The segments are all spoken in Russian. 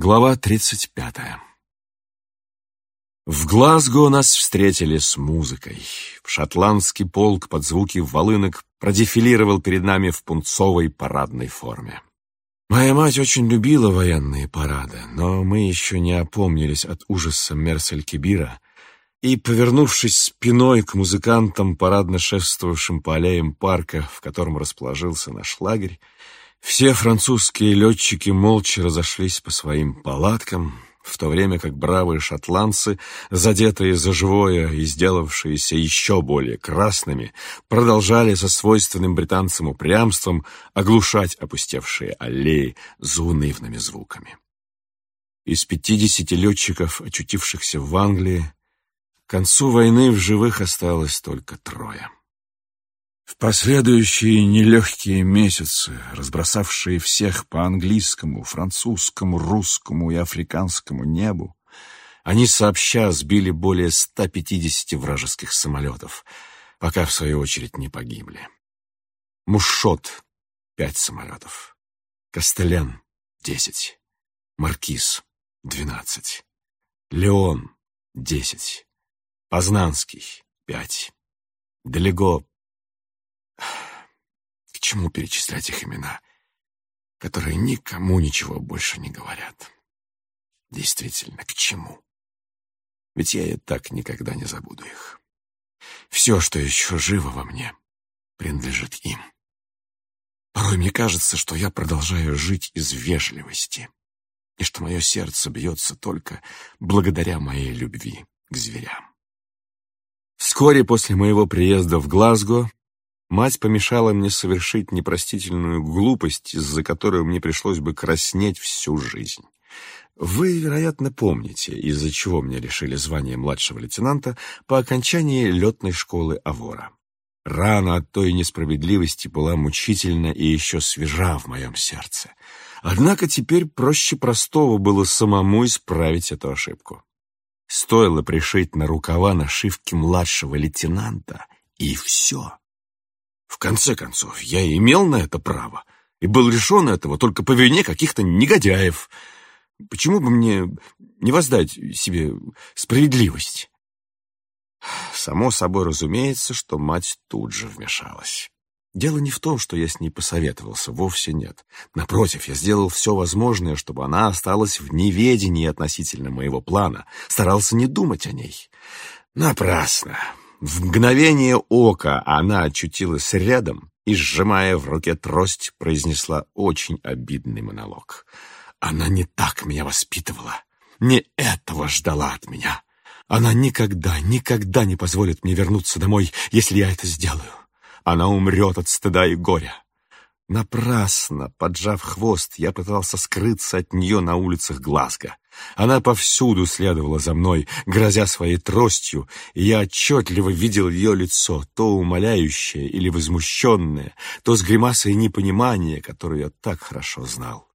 Глава 35. В Глазго нас встретили с музыкой. Шотландский полк под звуки волынок продефилировал перед нами в пунцовой парадной форме. Моя мать очень любила военные парады, но мы еще не опомнились от ужаса Мерсель-Кибира, и, повернувшись спиной к музыкантам, парадно шествовавшим по аллеям парка, в котором расположился наш лагерь, все французские летчики молча разошлись по своим палаткам, в то время как бравые шотландцы, задетые за живое и сделавшиеся еще более красными, продолжали со свойственным британцам упрямством оглушать опустевшие аллеи заунывными звуками. Из пятидесяти летчиков, очутившихся в Англии, к концу войны в живых осталось только трое. В последующие нелегкие месяцы, разбросавшие всех по английскому, французскому, русскому и африканскому небу, они сообща сбили более 150 вражеских самолетов, пока в свою очередь не погибли. Мушот — пять самолетов, Костелен — десять, Маркиз — двенадцать, Леон — десять, Познанский — пять, Делего к чему перечислять их имена, которые никому ничего больше не говорят? Действительно, к чему? Ведь я и так никогда не забуду их. Все, что еще живо во мне, принадлежит им. Порой мне кажется, что я продолжаю жить из вежливости, и что мое сердце бьется только благодаря моей любви к зверям. Вскоре после моего приезда в Глазго Мать помешала мне совершить непростительную глупость, из-за которой мне пришлось бы краснеть всю жизнь. Вы, вероятно, помните, из-за чего мне решили звание младшего лейтенанта по окончании летной школы Авора. Рана от той несправедливости была мучительна и еще свежа в моем сердце. Однако теперь проще простого было самому исправить эту ошибку. Стоило пришить на рукава нашивки младшего лейтенанта, и все. В конце концов, я имел на это право и был лишен этого только по вине каких-то негодяев. Почему бы мне не воздать себе справедливость? Само собой разумеется, что мать тут же вмешалась. Дело не в том, что я с ней посоветовался, вовсе нет. Напротив, я сделал все возможное, чтобы она осталась в неведении относительно моего плана, старался не думать о ней. Напрасно. В мгновение ока она очутилась рядом и, сжимая в руке трость, произнесла очень обидный монолог. Она не так меня воспитывала, не этого ждала от меня. Она никогда, никогда не позволит мне вернуться домой, если я это сделаю. Она умрет от стыда и горя. Напрасно, поджав хвост, я пытался скрыться от нее на улицах Глазго. Она повсюду следовала за мной, грозя своей тростью, и я отчетливо видел ее лицо, то умоляющее или возмущенное, то с гримасой непонимания, которую я так хорошо знал.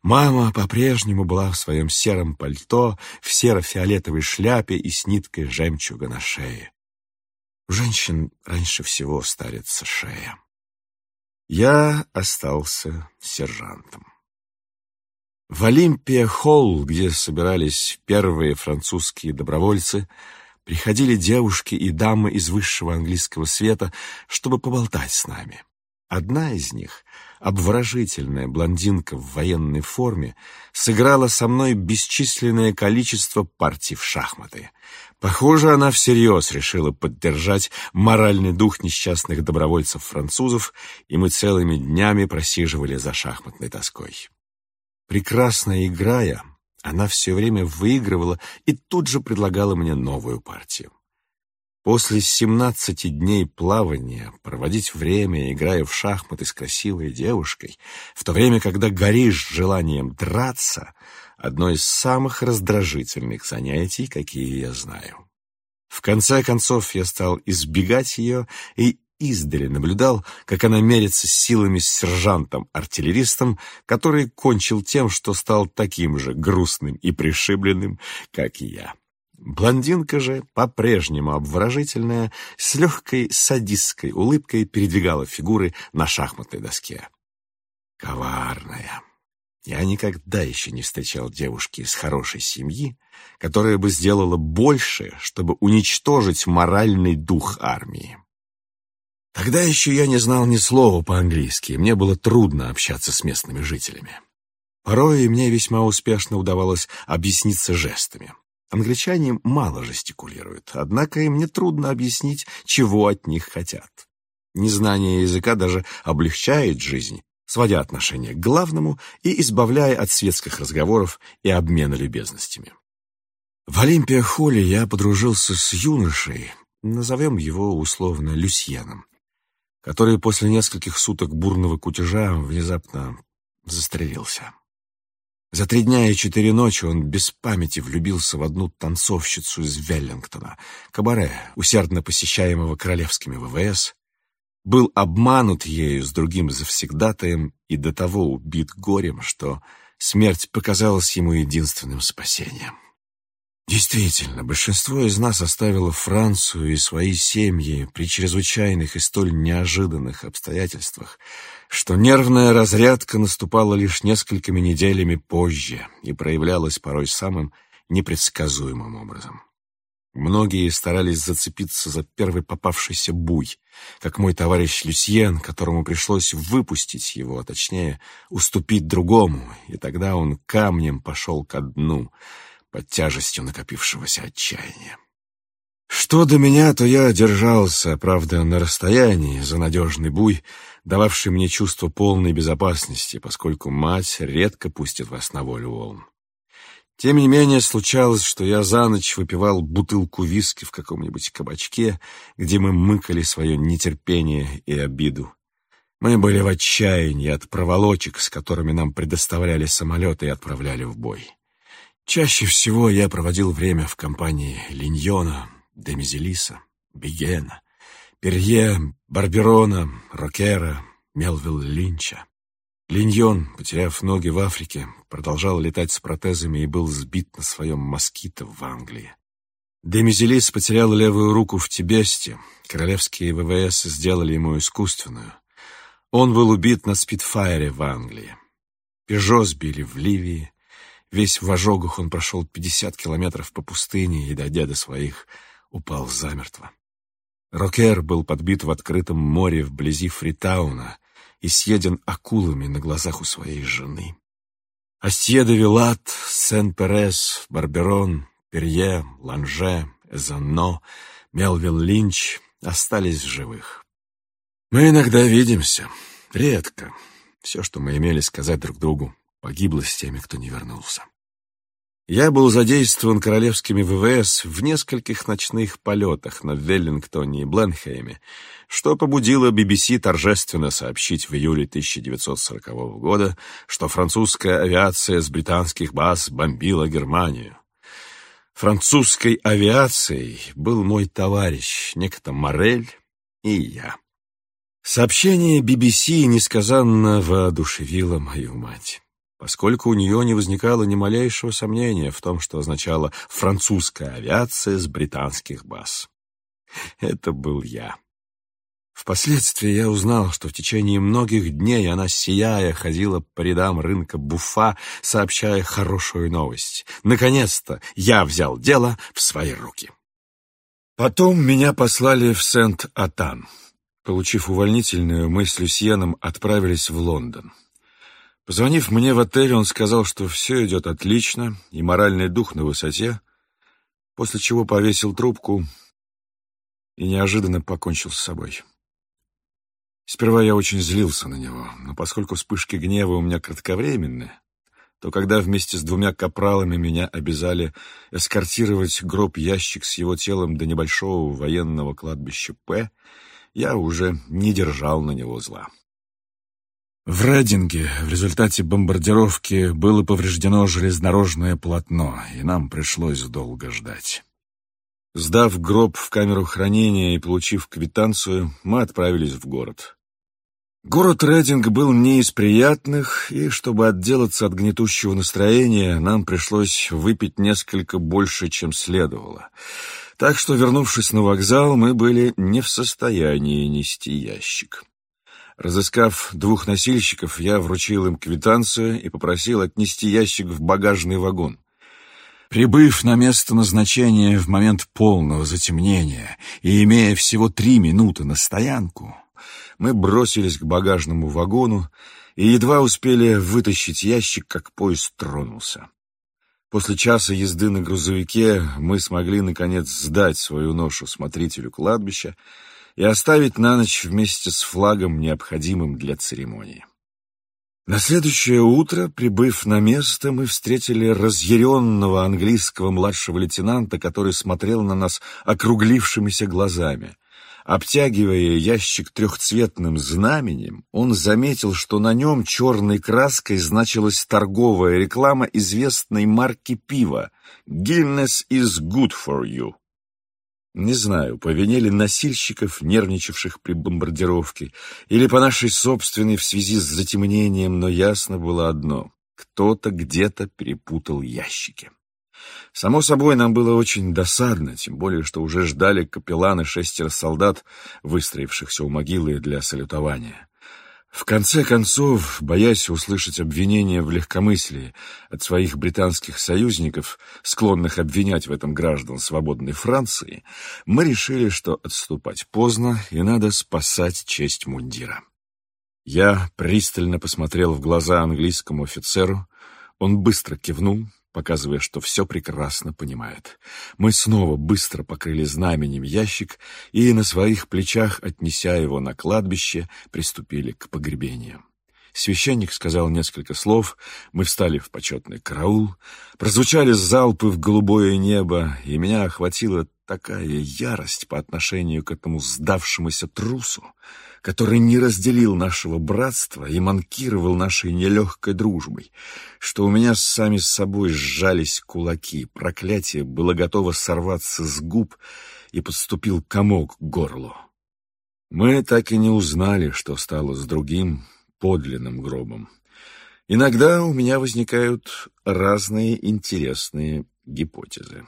Мама по-прежнему была в своем сером пальто, в серо-фиолетовой шляпе и с ниткой жемчуга на шее. У женщин раньше всего старится шея. Я остался сержантом. В Олимпия-холл, где собирались первые французские добровольцы, приходили девушки и дамы из высшего английского света, чтобы поболтать с нами. Одна из них, обворожительная блондинка в военной форме, сыграла со мной бесчисленное количество партий в шахматы. Похоже, она всерьез решила поддержать моральный дух несчастных добровольцев-французов, и мы целыми днями просиживали за шахматной доской. Прекрасно играя, она все время выигрывала и тут же предлагала мне новую партию. После семнадцати дней плавания проводить время, играя в шахматы с красивой девушкой, в то время, когда горишь желанием драться, одно из самых раздражительных занятий, какие я знаю. В конце концов, я стал избегать ее и издали наблюдал, как она мерится силами с сержантом-артиллеристом, который кончил тем, что стал таким же грустным и пришибленным, как и я. Блондинка же, по-прежнему обворожительная, с легкой садистской улыбкой передвигала фигуры на шахматной доске. Коварная. Я никогда еще не встречал девушки из хорошей семьи, которая бы сделала больше, чтобы уничтожить моральный дух армии. Тогда еще я не знал ни слова по-английски, мне было трудно общаться с местными жителями. Порой мне весьма успешно удавалось объясниться жестами. Англичане мало жестикулируют, однако им нетрудно объяснить, чего от них хотят. Незнание языка даже облегчает жизнь, сводя отношения к главному и избавляя от светских разговоров и обмена любезностями. В Олимпия-холле я подружился с юношей, назовем его условно Люсьеном, который после нескольких суток бурного кутежа внезапно застрелился. За три дня и четыре ночи он без памяти влюбился в одну танцовщицу из Веллингтона, кабаре, усердно посещаемого королевскими ВВС, был обманут ею с другим завсегдатаем и до того убит горем, что смерть показалась ему единственным спасением. Действительно, большинство из нас оставило Францию и свои семьи при чрезвычайных и столь неожиданных обстоятельствах, что нервная разрядка наступала лишь несколькими неделями позже и проявлялась порой самым непредсказуемым образом. Многие старались зацепиться за первый попавшийся буй, как мой товарищ Люсьен, которому пришлось выпустить его, а точнее уступить другому, и тогда он камнем пошел ко дну под тяжестью накопившегося отчаяния. Что до меня, то я держался, правда, на расстоянии за надежный буй, дававший мне чувство полной безопасности, поскольку мать редко пустит вас на волю волн. Тем не менее, случалось, что я за ночь выпивал бутылку виски в каком-нибудь кабачке, где мы мыкали свое нетерпение и обиду. Мы были в отчаянии от проволочек, с которыми нам предоставляли самолеты и отправляли в бой. Чаще всего я проводил время в компании Линьона, Демизелиса, Бигена, Перье, Барберона, Рокера, Мелвилл Линча. Линьон, потеряв ноги в Африке, продолжал летать с протезами и был сбит на своем москито в Англии. Демизелис потерял левую руку в Тибесте. Королевские ВВС сделали ему искусственную. Он был убит на спидфайре в Англии. Пежо сбили в Ливии. Весь в ожогах он прошел 50 километров по пустыне и, дойдя до своих, упал замертво. Рокер был подбит в открытом море вблизи Фритауна — и съеден акулами на глазах у своей жены. Астье де Вилат, Сен-Перес, Барберон, Перье, Ланже, Эзанно, Мелвилл Линч остались в живых. Мы иногда видимся, редко. Все, что мы имели сказать друг другу, погибло с теми, кто не вернулся. Я был задействован королевскими ВВС в нескольких ночных полетах на Веллингтоне и Бленхейме, что побудило BBC торжественно сообщить в июле 1940 года, что французская авиация с британских баз бомбила Германию. Французской авиацией был мой товарищ, некто Морель и я. Сообщение BBC несказанно воодушевило мою мать поскольку у нее не возникало ни малейшего сомнения в том, что означала французская авиация с британских баз. Это был я. Впоследствии я узнал, что в течение многих дней она, сияя, ходила по рядам рынка Буфа, сообщая хорошую новость. Наконец-то я взял дело в свои руки. Потом меня послали в Сент-Атан. Получив увольнительную, мы с Люсьеном отправились в Лондон. Позвонив мне в отель, он сказал, что все идет отлично и моральный дух на высоте, после чего повесил трубку и неожиданно покончил с собой. Сперва я очень злился на него, но поскольку вспышки гнева у меня кратковременны, то когда вместе с двумя капралами меня обязали эскортировать гроб-ящик с его телом до небольшого военного кладбища П, я уже не держал на него зла. В Рединге в результате бомбардировки было повреждено железнодорожное полотно, и нам пришлось долго ждать. Сдав гроб в камеру хранения и получив квитанцию, мы отправились в город. Город Рединг был не из приятных, и чтобы отделаться от гнетущего настроения, нам пришлось выпить несколько больше, чем следовало. Так что, вернувшись на вокзал, мы были не в состоянии нести ящик. Разыскав двух носильщиков, я вручил им квитанцию и попросил отнести ящик в багажный вагон. Прибыв на место назначения в момент полного затемнения и имея всего три минуты на стоянку, мы бросились к багажному вагону и едва успели вытащить ящик, как поезд тронулся. После часа езды на грузовике мы смогли, наконец, сдать свою ношу смотрителю кладбища и оставить на ночь вместе с флагом, необходимым для церемонии. На следующее утро, прибыв на место, мы встретили разъяренного английского младшего лейтенанта, который смотрел на нас округлившимися глазами. Обтягивая ящик трехцветным знаменем, он заметил, что на нем черной краской значилась торговая реклама известной марки пива «Guinness is good for you». Не знаю, по вине ли носильщиков, нервничавших при бомбардировке, или по нашей собственной в связи с затемнением, но ясно было одно — кто-то где-то перепутал ящики. Само собой, нам было очень досадно, тем более, что уже ждали капелланы шестеро солдат, выстроившихся у могилы для салютования. В конце концов, боясь услышать обвинения в легкомыслии от своих британских союзников, склонных обвинять в этом граждан свободной Франции, мы решили, что отступать поздно и надо спасать честь мундира. Я пристально посмотрел в глаза английскому офицеру, он быстро кивнул, показывая, что все прекрасно понимает. Мы снова быстро покрыли знаменем ящик и на своих плечах, отнеся его на кладбище, приступили к погребению. Священник сказал несколько слов, мы встали в почетный караул, прозвучали залпы в голубое небо, и меня охватила такая ярость по отношению к этому сдавшемуся трусу, который не разделил нашего братства и манкировал нашей нелегкой дружбой, что у меня сами с собой сжались кулаки, проклятие было готово сорваться с губ, и подступил комок к горлу. Мы так и не узнали, что стало с другим подлинным гробом. Иногда у меня возникают разные интересные гипотезы.